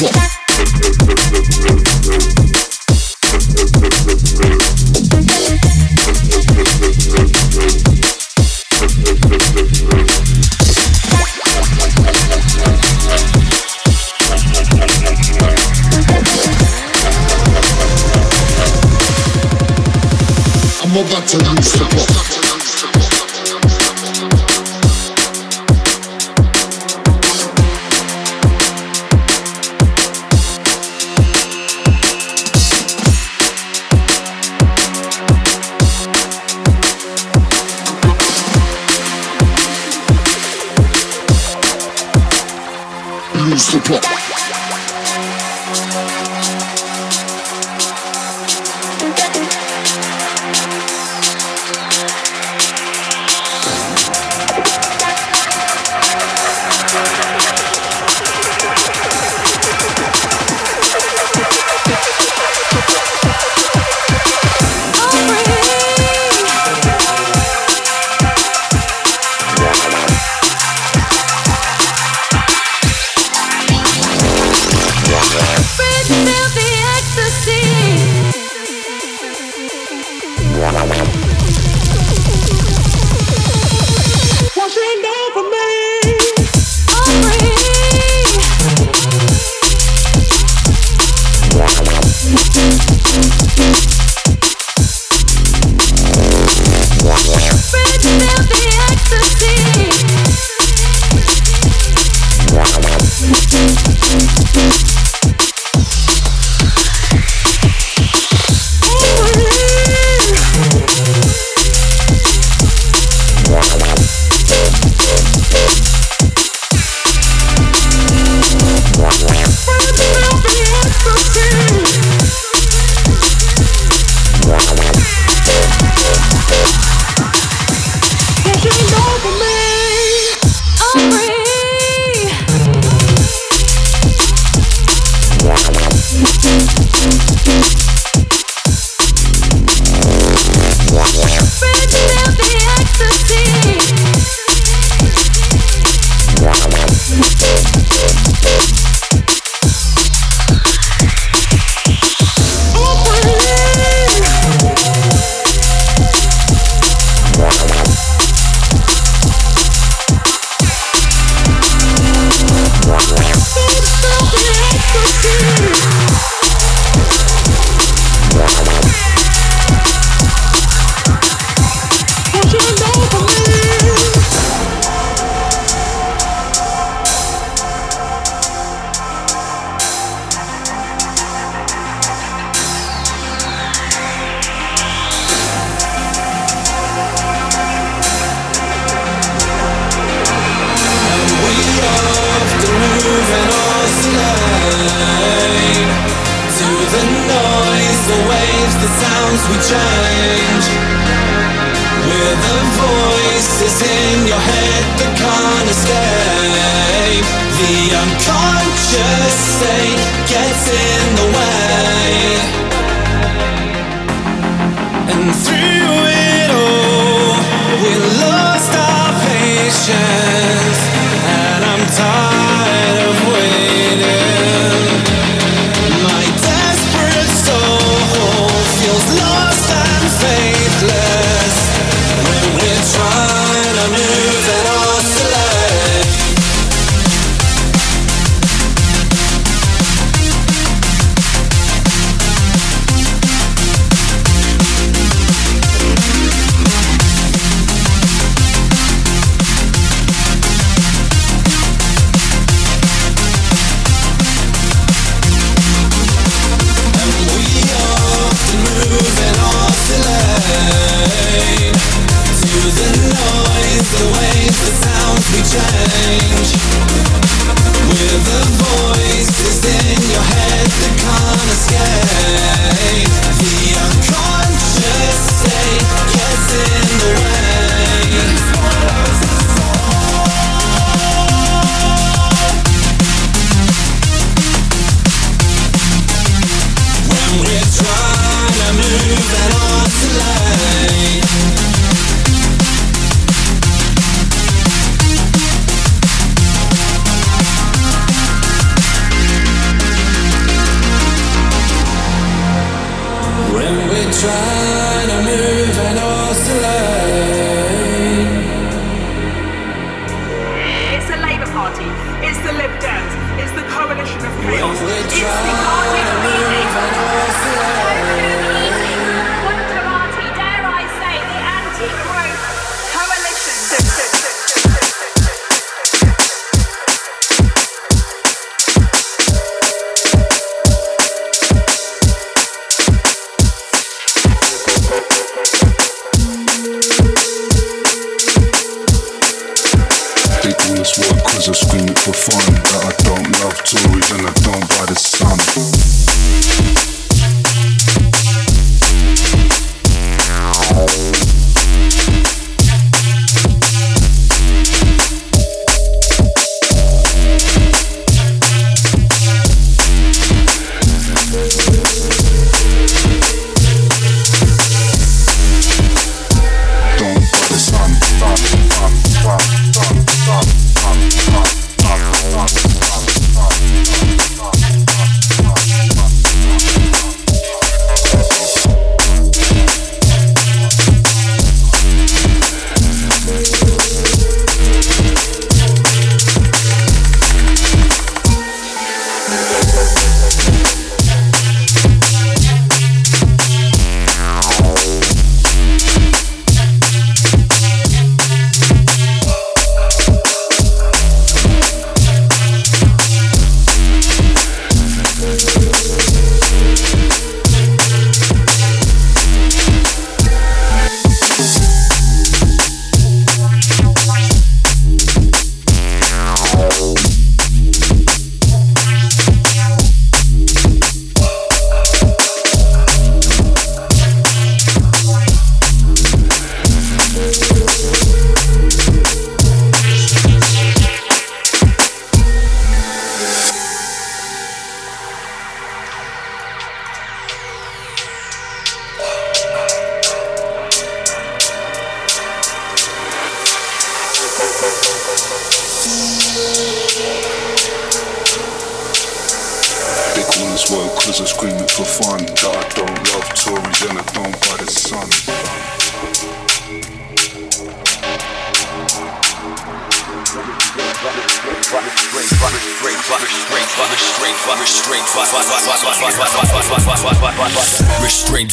Lose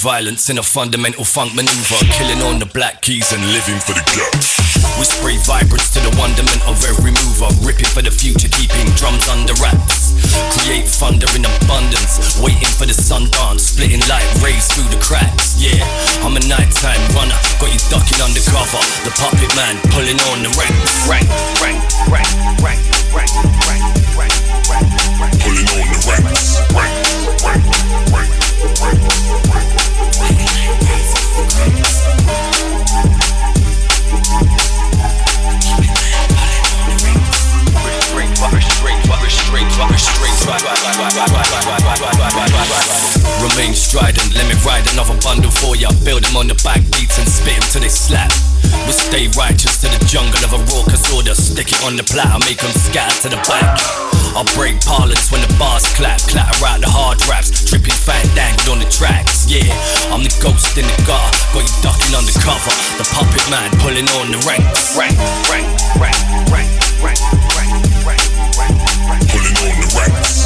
violence in a fundamental funk maneuver. Killing on the black keys and living for the gaps. We spray vibrance to the wonderment of every mover. Ripping for the future, keeping drums under wraps. Create thunder in abundance. Waiting for the sun dance. Splitting light rays through the cracks. Yeah, I'm a nighttime runner. Got you ducking undercover. The puppet man pulling on the ranks. Rank, rank, rank, rank, rank, rank, rank, rank. Pulling on the ranks. Rank, rank, rank, rank. rank. Remain strident, let me ride another bundle for ya. Build them on the back beats and spit till they slap. We stay righteous to the jungle of a raucous order. Stick it on the platter, make them scatter to the back. i break parlance when the bars clap, clatter out the hard raps. Tripping fat dangled on the tracks, yeah. I'm the ghost in the gutter, got you ducking undercover. The puppet man pulling on the ranks. Rank, rank, rank, rank, rank, rank, rank, rank, rank. Pulling on the ranks.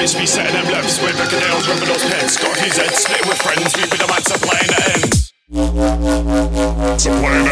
this be setting them lefts. We're back in nails, rubbing those pens. Got his head, split with friends, we've been a man supplying the ends. Supplying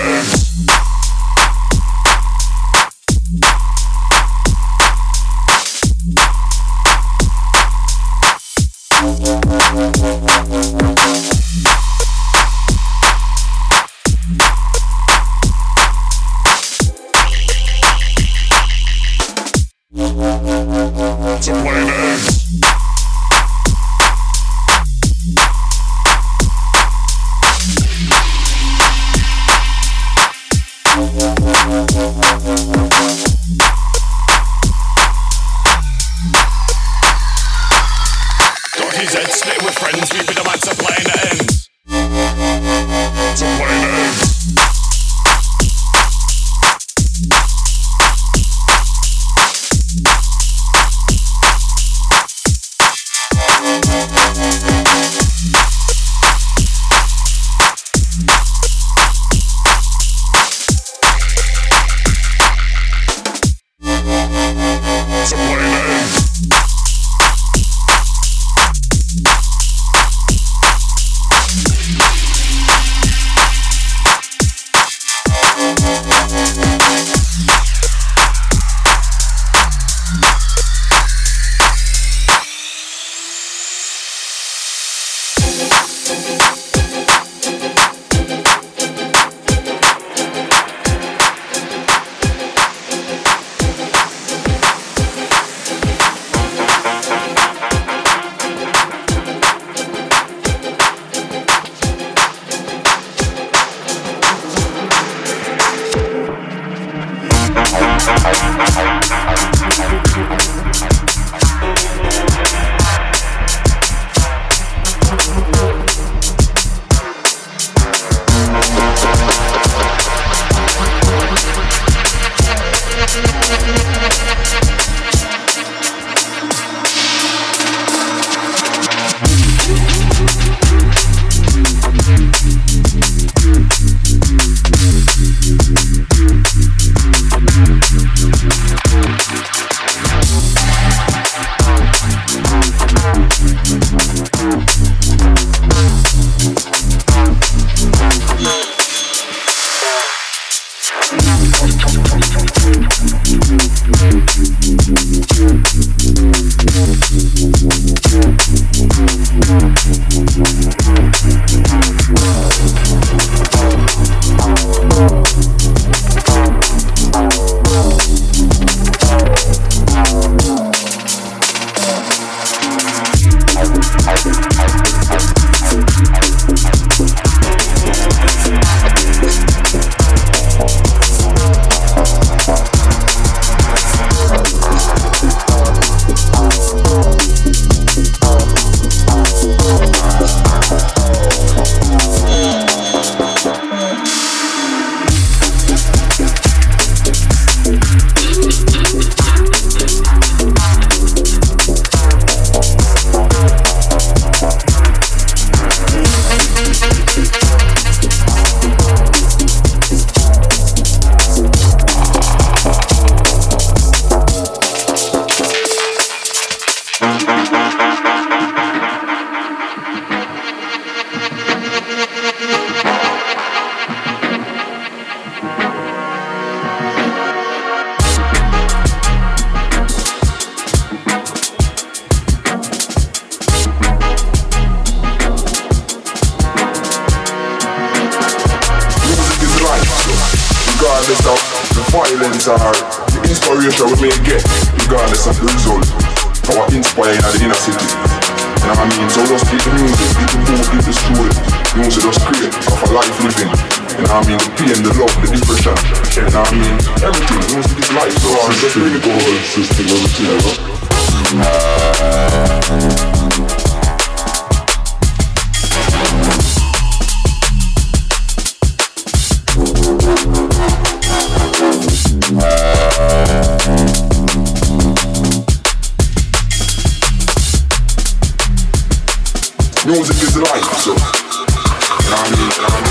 Music is life, so. You know what I mean? I?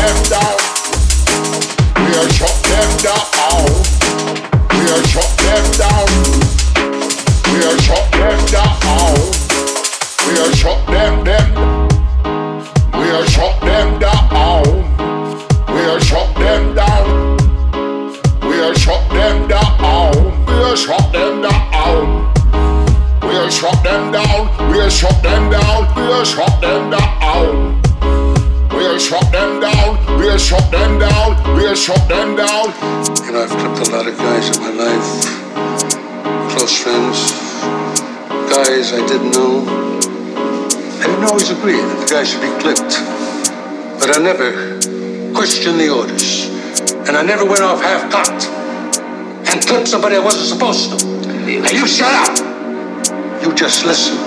them down. We are chopped them down. I should be clipped. But I never questioned the orders. And I never went off half cocked and clipped somebody I wasn't supposed to. And you shut up! You just listen.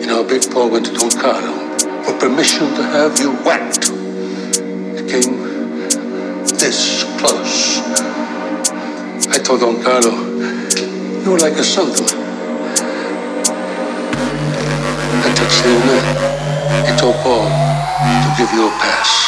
You know, Big Paul went to Don Carlo for permission to have you whacked. It came this close. I told Don Carlo, you were like a son to me. it's. He told Paul to give you a pass.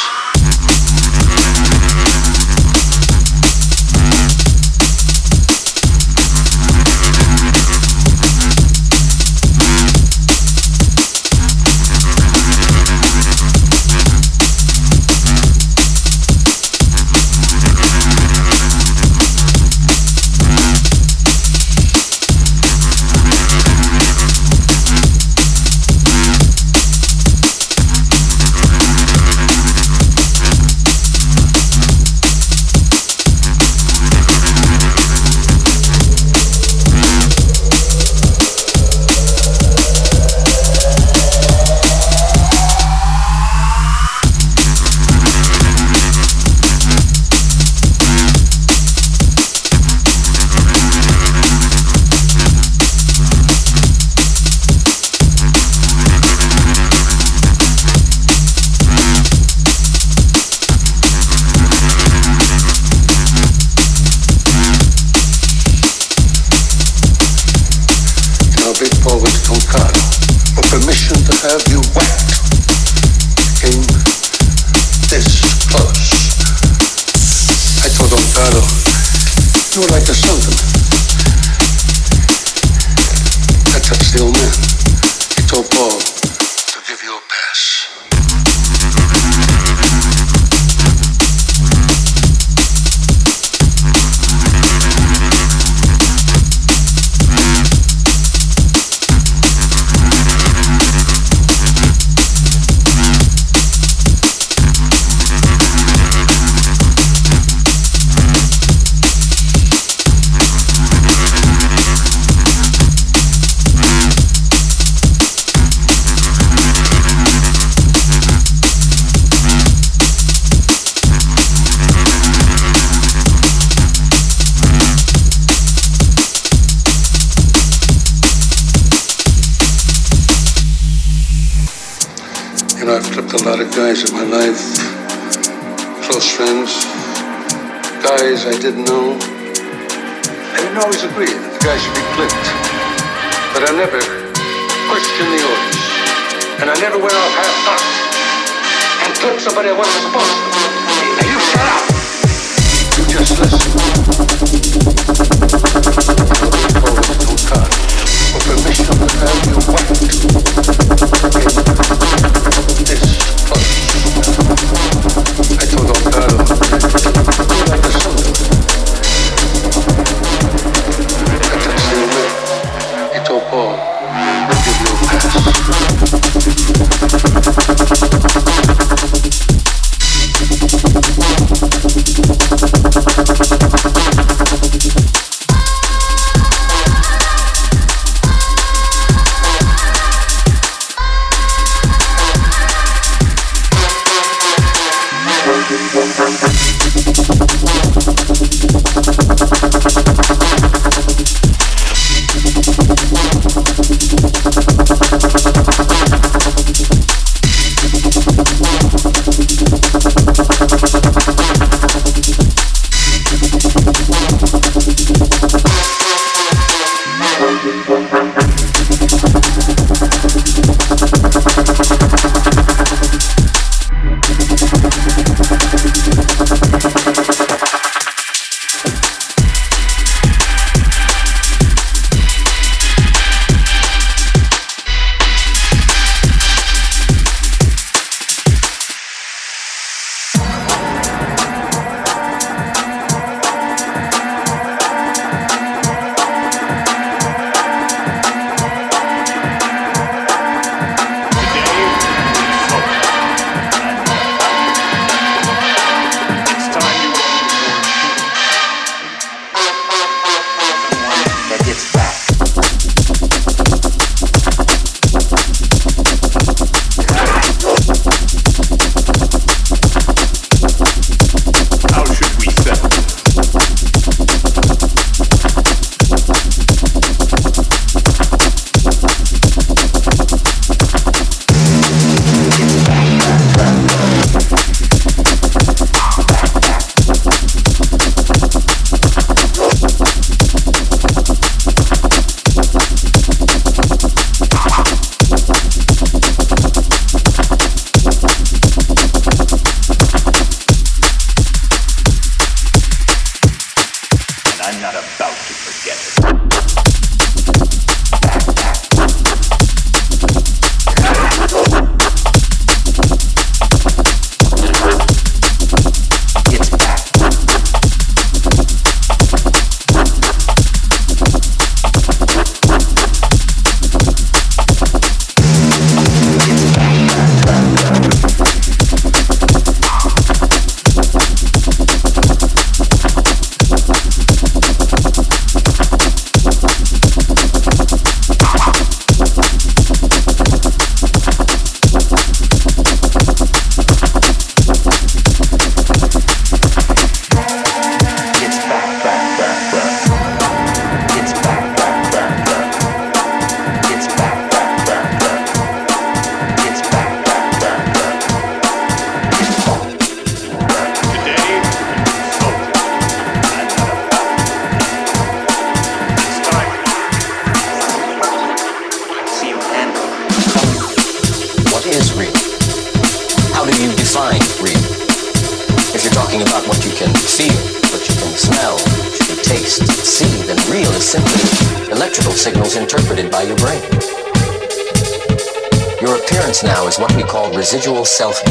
Residual